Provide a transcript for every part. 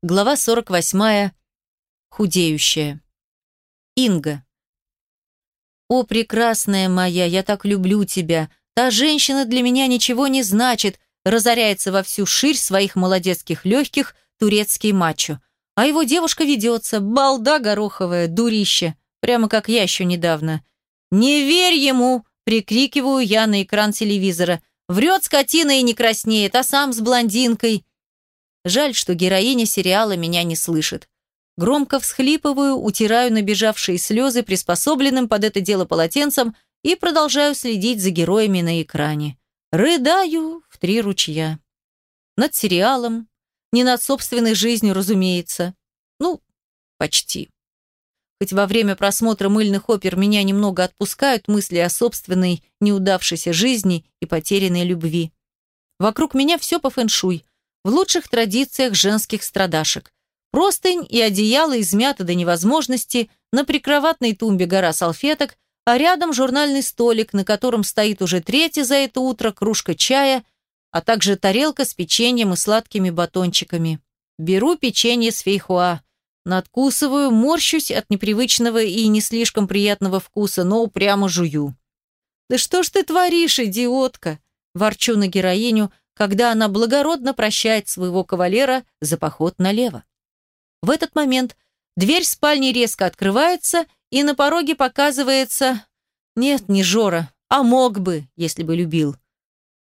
Глава 48. Худеющая. Инга. «О, прекрасная моя, я так люблю тебя. Та женщина для меня ничего не значит», разоряется во всю ширь своих молодецких легких турецкий мачо. А его девушка ведется, балда гороховая, дурище, прямо как я еще недавно. «Не верь ему!» – прикрикиваю я на экран телевизора. «Врет скотина и не краснеет, а сам с блондинкой. Жаль, что героиня сериала меня не слышит. Громко всхлипываю, утираю набежавшие слезы приспособленным под это дело полотенцем и продолжаю следить за героями на экране. Рыдаю в три ручья. Над сериалом, не над собственной жизнью, разумеется. Ну, почти. Хоть во время просмотра мыльных опер меня немного отпускают мысли о собственной неудавшейся жизни и потерянной любви. Вокруг меня все по фэншуй в лучших традициях женских страдашек. Простынь и одеяло измяты до невозможности, на прикроватной тумбе гора салфеток, а рядом журнальный столик, на котором стоит уже третья за это утро кружка чая, а также тарелка с печеньем и сладкими батончиками. Беру печенье с фейхуа, надкусываю, морщусь от непривычного и не слишком приятного вкуса, но упрямо жую. «Да что ж ты творишь, идиотка?» Ворчу на героиню, когда она благородно прощает своего кавалера за поход налево. В этот момент дверь спальни резко открывается, и на пороге показывается... Нет, не Жора, а мог бы, если бы любил.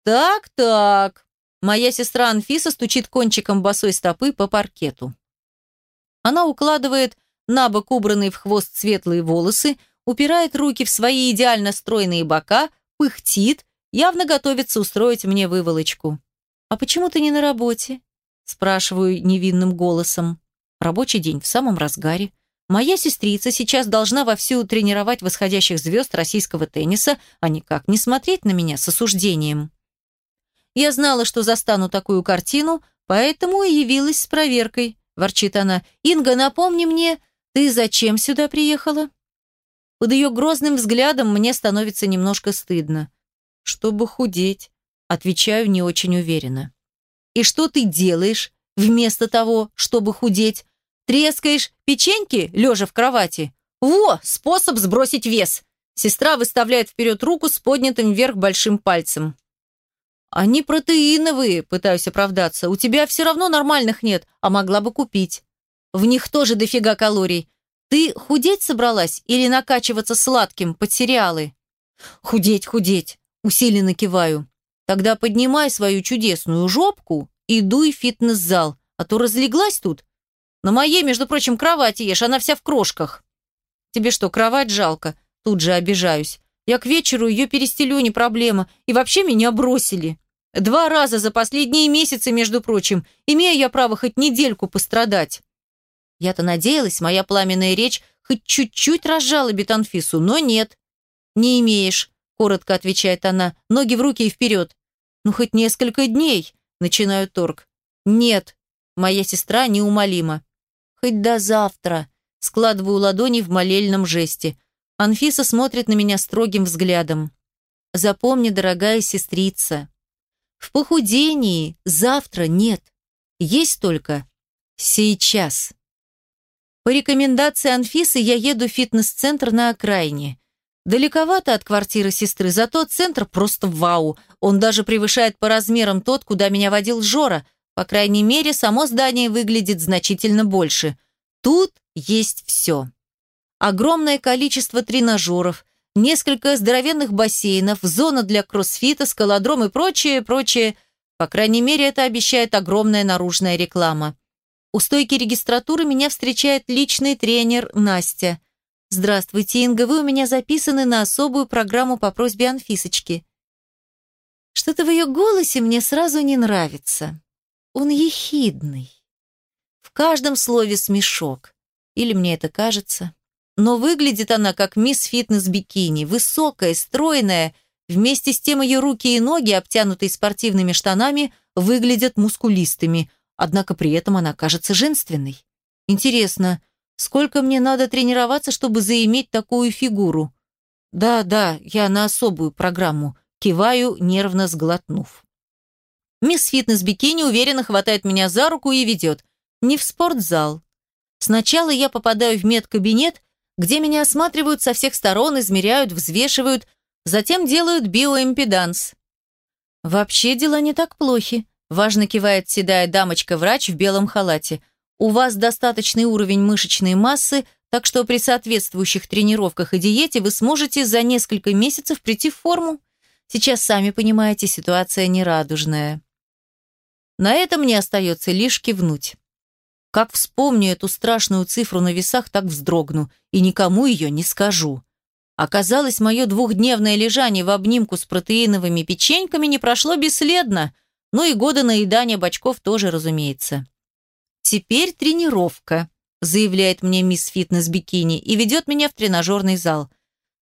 Так-так. Моя сестра Анфиса стучит кончиком босой стопы по паркету. Она укладывает на бок убранные в хвост светлые волосы, упирает руки в свои идеально стройные бока, пыхтит, явно готовится устроить мне выволочку. «А почему ты не на работе?» спрашиваю невинным голосом. Рабочий день в самом разгаре. Моя сестрица сейчас должна вовсю тренировать восходящих звезд российского тенниса, а никак не смотреть на меня с осуждением. Я знала, что застану такую картину, поэтому и явилась с проверкой, ворчит она. «Инга, напомни мне, ты зачем сюда приехала?» Под ее грозным взглядом мне становится немножко стыдно чтобы худеть», отвечаю не очень уверенно. «И что ты делаешь вместо того, чтобы худеть? Трескаешь печеньки, лежа в кровати? Во, способ сбросить вес!» Сестра выставляет вперед руку с поднятым вверх большим пальцем. «Они протеиновые», пытаюсь оправдаться. «У тебя все равно нормальных нет, а могла бы купить. В них тоже дофига калорий. Ты худеть собралась или накачиваться сладким под сериалы?» «Худеть, худеть. Усиленно киваю. Тогда поднимай свою чудесную жопку и дуй в фитнес-зал, а то разлеглась тут. На моей, между прочим, кровати ешь, она вся в крошках. Тебе что, кровать жалко? Тут же обижаюсь. Я к вечеру ее перестелю, не проблема. И вообще меня бросили. Два раза за последние месяцы, между прочим. Имею я право хоть недельку пострадать. Я-то надеялась, моя пламенная речь хоть чуть-чуть разжала Бетанфису, но нет. Не имеешь коротко отвечает она. Ноги в руки и вперед. Ну, хоть несколько дней, начинаю торг. Нет, моя сестра неумолима. Хоть до завтра. Складываю ладони в молельном жесте. Анфиса смотрит на меня строгим взглядом. Запомни, дорогая сестрица, в похудении завтра нет. Есть только сейчас. По рекомендации Анфисы я еду в фитнес-центр на окраине. Далековато от квартиры сестры, зато центр просто вау. Он даже превышает по размерам тот, куда меня водил Жора. По крайней мере, само здание выглядит значительно больше. Тут есть все. Огромное количество тренажеров, несколько здоровенных бассейнов, зона для кроссфита, скалодром и прочее, прочее. По крайней мере, это обещает огромная наружная реклама. У стойки регистратуры меня встречает личный тренер Настя – «Здравствуйте, Инга, вы у меня записаны на особую программу по просьбе Анфисочки». Что-то в ее голосе мне сразу не нравится. Он ехидный. В каждом слове смешок. Или мне это кажется. Но выглядит она как мисс фитнес-бикини, высокая, стройная, вместе с тем ее руки и ноги, обтянутые спортивными штанами, выглядят мускулистыми, однако при этом она кажется женственной. Интересно, Сколько мне надо тренироваться, чтобы заиметь такую фигуру? Да, да, я на особую программу. Киваю, нервно сглотнув. Мисс Фитнес Бикини уверенно хватает меня за руку и ведет. не в спортзал. Сначала я попадаю в медкабинет, где меня осматривают со всех сторон, измеряют, взвешивают, затем делают биоимпеданс. Вообще дела не так плохи. Важно кивает седая дамочка-врач в белом халате. У вас достаточный уровень мышечной массы, так что при соответствующих тренировках и диете вы сможете за несколько месяцев прийти в форму. Сейчас, сами понимаете, ситуация нерадужная. На это мне остается лишь кивнуть. Как вспомню эту страшную цифру на весах, так вздрогну и никому ее не скажу. Оказалось, мое двухдневное лежание в обнимку с протеиновыми печеньками не прошло бесследно, ну и годы наедания бочков тоже, разумеется. Теперь тренировка, заявляет мне мисс Фитнес-бикини и ведет меня в тренажерный зал.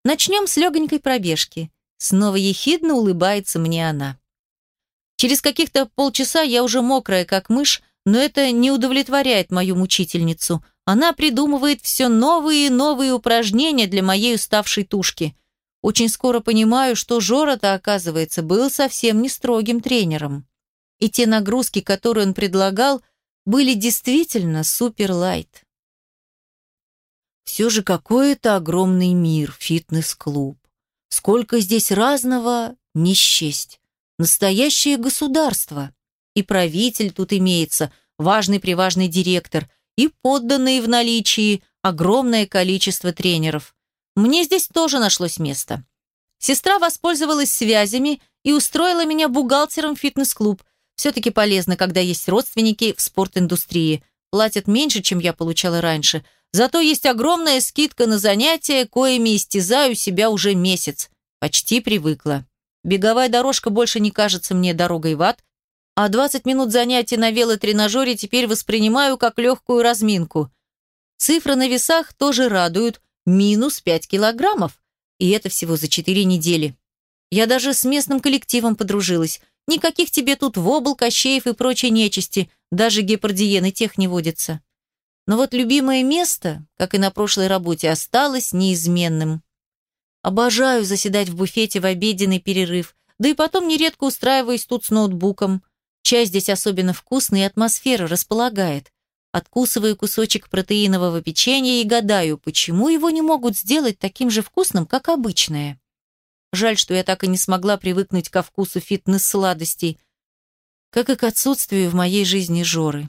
Начнем с легонькой пробежки. Снова ехидно улыбается мне она. Через каких-то полчаса я уже мокрая, как мышь, но это не удовлетворяет мою мучительницу. Она придумывает все новые и новые упражнения для моей уставшей тушки. Очень скоро понимаю, что Жора-то, оказывается, был совсем не строгим тренером. И те нагрузки, которые он предлагал, были действительно супер-лайт. Все же какой-то огромный мир, фитнес-клуб. Сколько здесь разного, не счесть. Настоящее государство. И правитель тут имеется, важный-приважный директор, и подданные в наличии, огромное количество тренеров. Мне здесь тоже нашлось место. Сестра воспользовалась связями и устроила меня бухгалтером фитнес-клуб. Все-таки полезно, когда есть родственники в спортиндустрии. Платят меньше, чем я получала раньше. Зато есть огромная скидка на занятия, коими истязаю себя уже месяц. Почти привыкла. Беговая дорожка больше не кажется мне дорогой в ад, а 20 минут занятий на велотренажере теперь воспринимаю как легкую разминку. Цифры на весах тоже радуют. Минус 5 килограммов. И это всего за 4 недели. Я даже с местным коллективом подружилась. Никаких тебе тут вобл, кощеев и прочей нечисти. Даже гепардиены тех не водится. Но вот любимое место, как и на прошлой работе, осталось неизменным. Обожаю заседать в буфете в обеденный перерыв, да и потом нередко устраиваюсь тут с ноутбуком. Чай здесь особенно вкусный и атмосфера располагает. Откусываю кусочек протеинового печенья и гадаю, почему его не могут сделать таким же вкусным, как обычное. Жаль, что я так и не смогла привыкнуть ко вкусу фитнес-сладостей, как и к отсутствию в моей жизни Жоры.